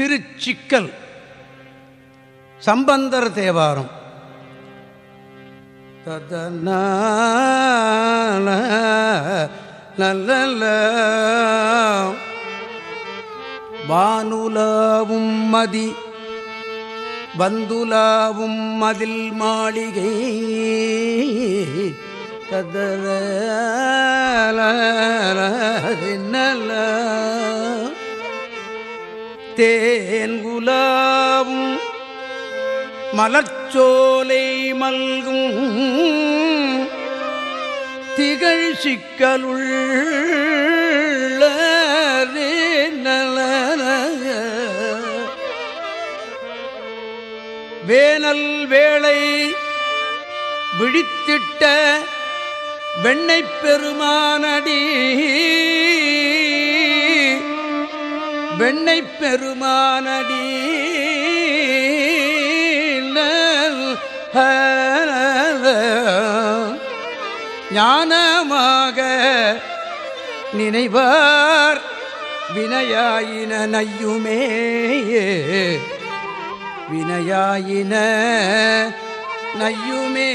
திருச்சிக்கல். சம்பந்தர் தேவாரம். ததன நல்ல வானுலாவும் மதி வந்துலாவும் மதில் மாளிகை. ததர என்ன தேன்குலாவும் மலர்ச்சோலை மல்கும் திகழ் சிக்கலுள்ள வேனல் வேளை விழித்திட்ட வெண்ணை பெருமானடி வெண்ணை பெருமானடி. ஞானமாக நினைவார் வினையாயின நையுமே வினையாயின நையுமே